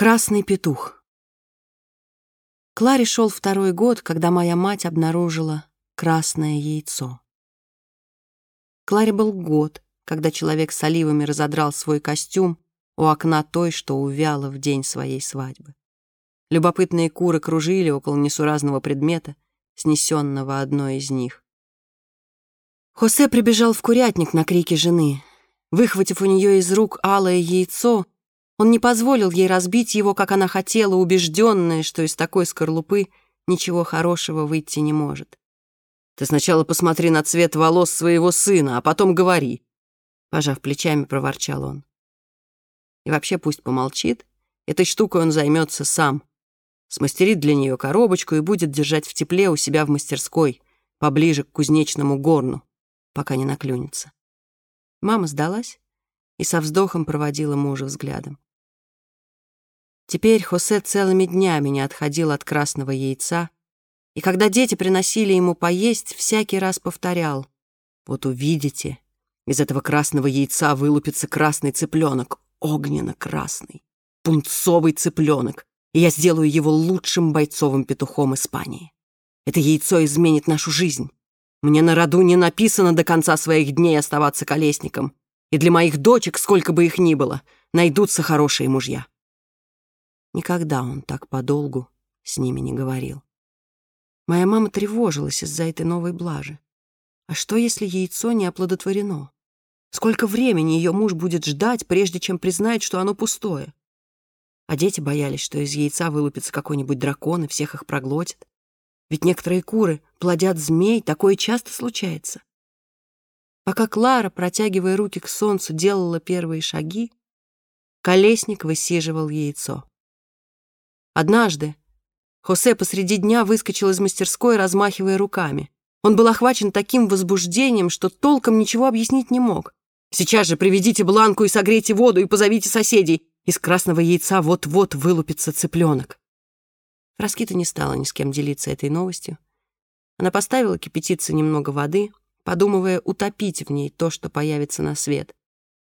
Красный петух. Кларе шел второй год, когда моя мать обнаружила красное яйцо. Кларе был год, когда человек с оливами разодрал свой костюм у окна той, что увяла в день своей свадьбы. Любопытные куры кружили около несуразного предмета, снесенного одной из них. Хосе прибежал в курятник на крики жены. Выхватив у нее из рук алое яйцо, он не позволил ей разбить его, как она хотела, убежденная, что из такой скорлупы ничего хорошего выйти не может. «Ты сначала посмотри на цвет волос своего сына, а потом говори», — пожав плечами, проворчал он. «И вообще пусть помолчит, этой штукой он займется сам. Смастерит для нее коробочку и будет держать в тепле у себя в мастерской, поближе к кузнечному горну, пока не наклюнется». Мама сдалась и со вздохом проводила мужа взглядом. Теперь Хосе целыми днями не отходил от красного яйца, и когда дети приносили ему поесть, всякий раз повторял. «Вот увидите, из этого красного яйца вылупится красный цыпленок, огненно-красный, пунцовый цыпленок, и я сделаю его лучшим бойцовым петухом Испании. Это яйцо изменит нашу жизнь. Мне на роду не написано до конца своих дней оставаться колесником, и для моих дочек, сколько бы их ни было, найдутся хорошие мужья. Никогда он так подолгу с ними не говорил. Моя мама тревожилась из-за этой новой блажи. А что, если яйцо не оплодотворено? Сколько времени ее муж будет ждать, прежде чем признает, что оно пустое? А дети боялись, что из яйца вылупится какой-нибудь дракон и всех их проглотит. Ведь некоторые куры плодят змей, такое часто случается. Пока Клара, протягивая руки к солнцу, делала первые шаги, колесник высиживал яйцо. Однажды Хосе посреди дня выскочил из мастерской, размахивая руками. Он был охвачен таким возбуждением, что толком ничего объяснить не мог. «Сейчас же приведите бланку и согрейте воду и позовите соседей. Из красного яйца вот-вот вылупится цыпленок». Раскита не стала ни с кем делиться этой новостью. Она поставила кипятиться немного воды, подумывая утопить в ней то, что появится на свет.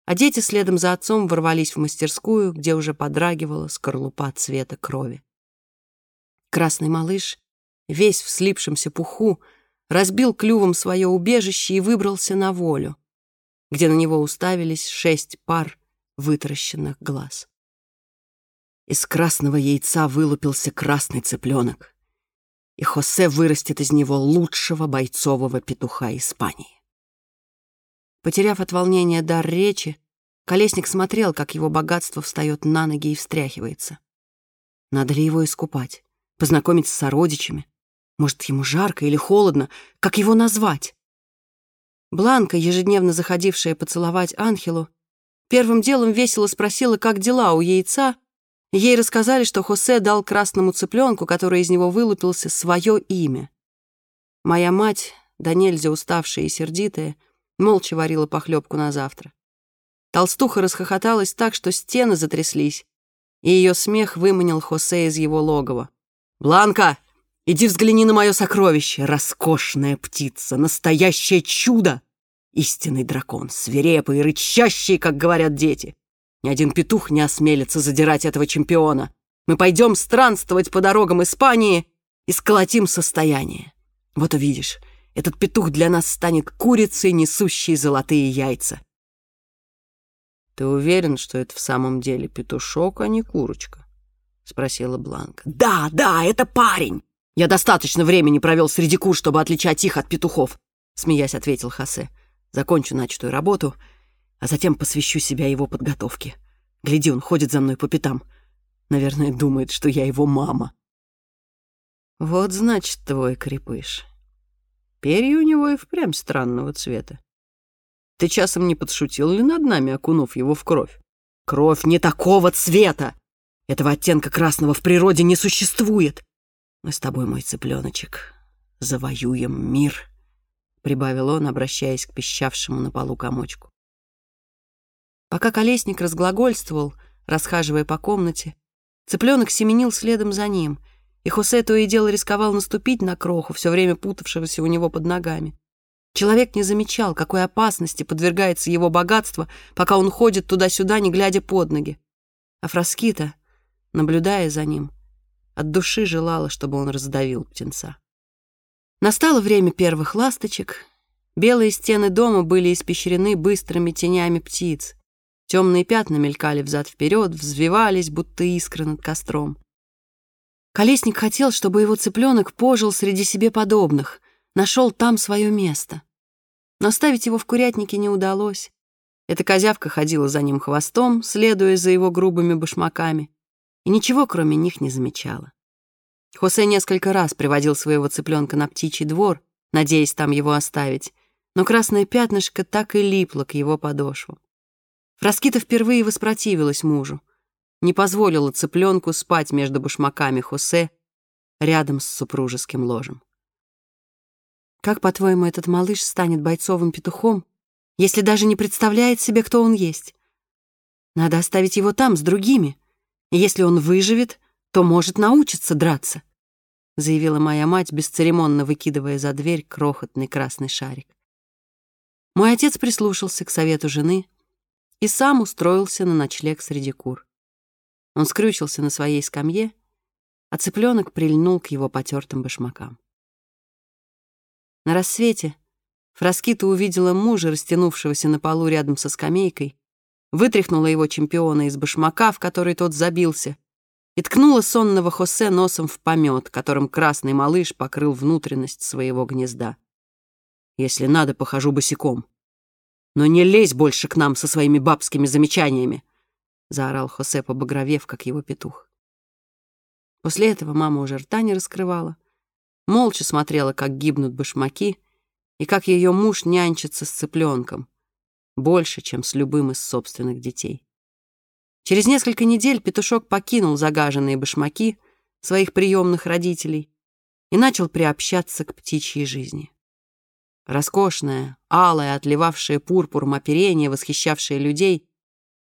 А дети следом за отцом ворвались в мастерскую, где уже подрагивала скорлупа цвета крови. Красный малыш, весь в слипшемся пуху, разбил клювом свое убежище и выбрался на волю, где на него уставились шесть пар вытаращенных глаз. Из красного яйца вылупился красный цыпленок, и Хосе вырастет из него лучшего бойцового петуха Испании. Потеряв от волнения дар речи, Колесник смотрел, как его богатство встает на ноги и встряхивается. Надо ли его искупать? Познакомить с сородичами? Может, ему жарко или холодно? Как его назвать? Бланка, ежедневно заходившая поцеловать Анхелу, первым делом весело спросила, как дела у яйца. Ей рассказали, что Хосе дал красному цыпленку, который из него вылупился, свое имя. Моя мать, да нельзя уставшая и сердитая, молча варила похлебку на завтра. Толстуха расхохоталась так, что стены затряслись, и ее смех выманил Хосе из его логова. «Бланка, иди взгляни на мое сокровище! Роскошная птица, настоящее чудо! Истинный дракон, свирепый и рычащий, как говорят дети. Ни один петух не осмелится задирать этого чемпиона. Мы пойдем странствовать по дорогам Испании и сколотим состояние. Вот увидишь, этот петух для нас станет курицей, несущей золотые яйца. «Ты уверен, что это в самом деле петушок, а не курочка?» — спросила Бланка. «Да, да, это парень! Я достаточно времени провел среди кур, чтобы отличать их от петухов!» Смеясь, ответил Хосе. «Закончу начатую работу, а затем посвящу себя его подготовке. Гляди, он ходит за мной по пятам. Наверное, думает, что я его мама». «Вот, значит, твой крепыш. Перья у него и впрямь странного цвета. Ты часом не подшутил ли над нами, окунув его в кровь? Кровь не такого цвета! Этого оттенка красного в природе не существует. Мы с тобой, мой цыпленочек, завоюем мир, — прибавил он, обращаясь к пищавшему на полу комочку. Пока колесник разглагольствовал, расхаживая по комнате, цыпленок семенил следом за ним, и Хосе то и дело рисковал наступить на кроху, все время путавшегося у него под ногами. Человек не замечал, какой опасности подвергается его богатство, пока он ходит туда-сюда, не глядя под ноги. А Фраскита, наблюдая за ним, от души желала, чтобы он раздавил птенца. Настало время первых ласточек. Белые стены дома были испещрены быстрыми тенями птиц. Темные пятна мелькали взад-вперед, взвивались, будто искры над костром. Колесник хотел, чтобы его цыпленок пожил среди себе подобных, нашел там свое место. Но оставить его в курятнике не удалось. Эта козявка ходила за ним хвостом, следуя за его грубыми башмаками, и ничего, кроме них, не замечала. Хосе несколько раз приводил своего цыпленка на птичий двор, надеясь там его оставить, но красное пятнышко так и липло к его подошвам. Фраскита впервые воспротивилась мужу, не позволила цыпленку спать между башмаками Хосе рядом с супружеским ложем. «Как, по-твоему, этот малыш станет бойцовым петухом, если даже не представляет себе, кто он есть? Надо оставить его там, с другими, если он выживет, то может научиться драться», заявила моя мать, бесцеремонно выкидывая за дверь крохотный красный шарик. Мой отец прислушался к совету жены — и сам устроился на ночлег среди кур. Он скрючился на своей скамье, а цыпленок прильнул к его потертым башмакам. На рассвете Фраскита увидела мужа, растянувшегося на полу рядом со скамейкой, вытряхнула его чемпиона из башмака, в который тот забился, и ткнула сонного Хосе носом в помет, которым красный малыш покрыл внутренность своего гнезда. «Если надо, похожу босиком», но не лезь больше к нам со своими бабскими замечаниями!» — заорал Хосе, побагровев, как его петух. После этого мама уже рта не раскрывала, молча смотрела, как гибнут башмаки и как ее муж нянчится с цыпленком, больше, чем с любым из собственных детей. Через несколько недель петушок покинул загаженные башмаки своих приемных родителей и начал приобщаться к птичьей жизни. Роскошное, алое, отливавшее пурпуром оперение, восхищавшее людей,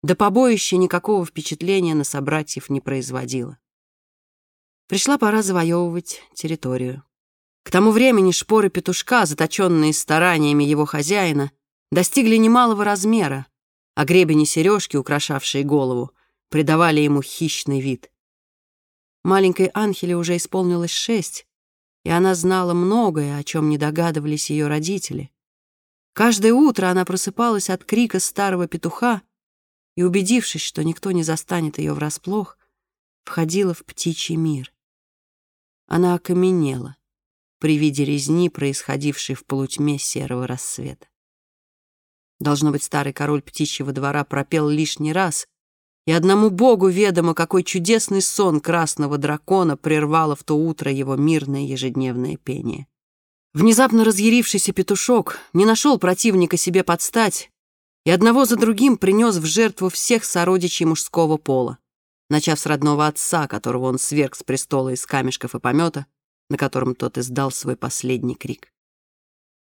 да побоище никакого впечатления на собратьев не производило. Пришла пора завоевывать территорию. К тому времени шпоры петушка, заточенные стараниями его хозяина, достигли немалого размера, а гребени сережки, украшавшие голову, придавали ему хищный вид. Маленькой Анхеле уже исполнилось шесть, и она знала многое, о чем не догадывались ее родители. Каждое утро она просыпалась от крика старого петуха и, убедившись, что никто не застанет ее врасплох, входила в птичий мир. Она окаменела при виде резни, происходившей в полутьме серого рассвета. Должно быть, старый король птичьего двора пропел лишний раз, и одному богу ведомо, какой чудесный сон красного дракона прервало в то утро его мирное ежедневное пение. Внезапно разъярившийся петушок не нашел противника себе подстать и одного за другим принес в жертву всех сородичей мужского пола, начав с родного отца, которого он сверг с престола из камешков и помета, на котором тот издал свой последний крик.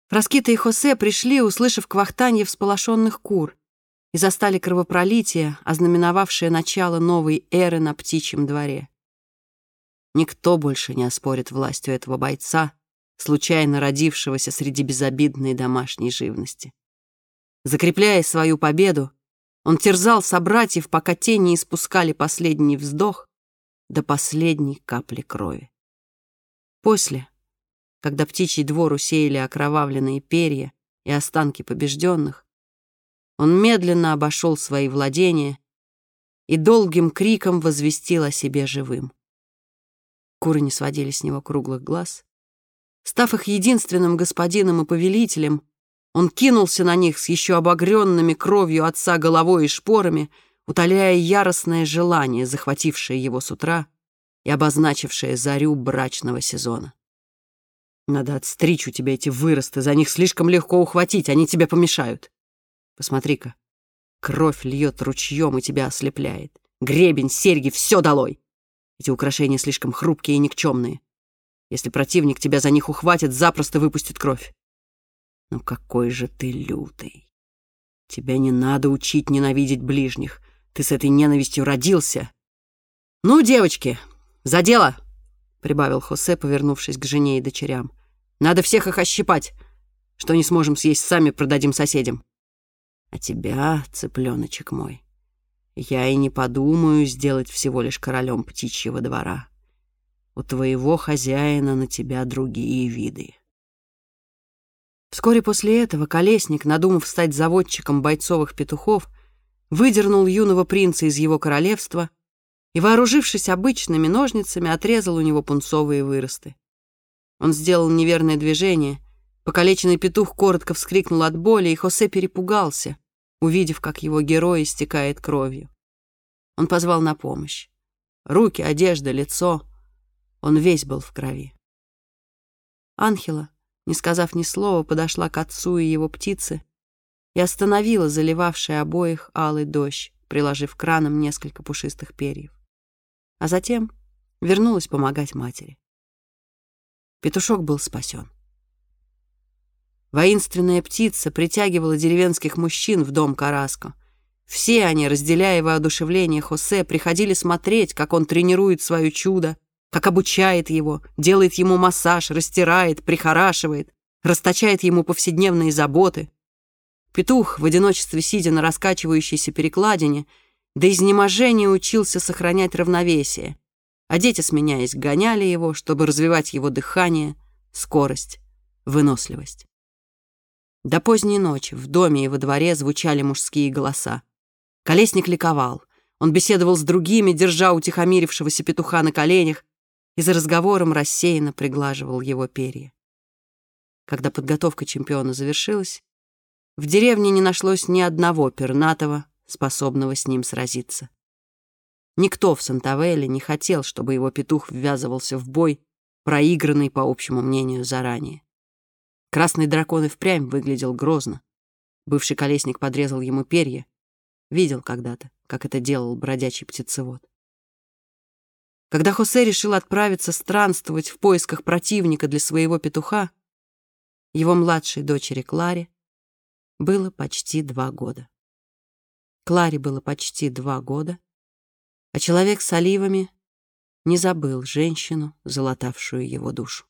Фраскита и Хосе пришли, услышав квахтанье всполошенных кур, и застали кровопролитие, ознаменовавшее начало новой эры на птичьем дворе. Никто больше не оспорит властью этого бойца, случайно родившегося среди безобидной домашней живности. Закрепляя свою победу, он терзал собратьев, пока те не испускали последний вздох до последней капли крови. После, когда птичий двор усеяли окровавленные перья и останки побежденных, он медленно обошел свои владения и долгим криком возвестил о себе живым. Куры не сводили с него круглых глаз. Став их единственным господином и повелителем, он кинулся на них с еще обогренными кровью отца головой и шпорами, утоляя яростное желание, захватившее его с утра и обозначившее зарю брачного сезона. «Надо отстричь у тебя эти выросты, за них слишком легко ухватить, они тебе помешают. Посмотри-ка, кровь льет ручьем и тебя ослепляет. Гребень, серьги, все долой. Эти украшения слишком хрупкие и никчемные. Если противник тебя за них ухватит, запросто выпустит кровь. Ну какой же ты лютый. Тебя не надо учить ненавидеть ближних. Ты с этой ненавистью родился. Ну, девочки, за дело, прибавил Хосе, повернувшись к жене и дочерям. Надо всех их ощипать. Что не сможем съесть сами, продадим соседям. А тебя, цыпленочек мой, Я и не подумаю сделать всего лишь королем птичьего двора. У твоего хозяина на тебя другие виды. Вскоре после этого Колесник, надумав стать заводчиком бойцовых петухов, выдернул юного принца из его королевства и, вооружившись обычными ножницами, отрезал у него пунцовые выросты. Он сделал неверное движение, покалеченный петух коротко вскрикнул от боли, и Хосе перепугался, увидев, как его герой истекает кровью. Он позвал на помощь. Руки, одежда, лицо. Он весь был в крови. Анхела, не сказав ни слова, подошла к отцу и его птице и остановила заливавший обоих алый дождь, приложив краном несколько пушистых перьев. А затем вернулась помогать матери. Петушок был спасен. Воинственная птица притягивала деревенских мужчин в дом Караско. Все они, разделяя воодушевление Хосе, приходили смотреть, как он тренирует свое чудо, как обучает его, делает ему массаж, растирает, прихорашивает, расточает ему повседневные заботы. Петух, в одиночестве сидя на раскачивающейся перекладине, до изнеможения учился сохранять равновесие, а дети, сменяясь, гоняли его, чтобы развивать его дыхание, скорость, выносливость. До поздней ночи в доме и во дворе звучали мужские голоса. Колесник ликовал. Он беседовал с другими, держа утихомирившегося петуха на коленях, и за разговором рассеянно приглаживал его перья. Когда подготовка чемпиона завершилась, в деревне не нашлось ни одного пернатого, способного с ним сразиться. Никто в Сантавеле не хотел, чтобы его петух ввязывался в бой, проигранный, по общему мнению, заранее. Красный дракон и впрямь выглядел грозно. Бывший колесник подрезал ему перья. Видел когда-то, как это делал бродячий птицевод. Когда Хосе решил отправиться странствовать в поисках противника для своего петуха, его младшей дочери Кларе было почти два года. Кларе было почти два года, а человек с оливами не забыл женщину, залатавшую его душу.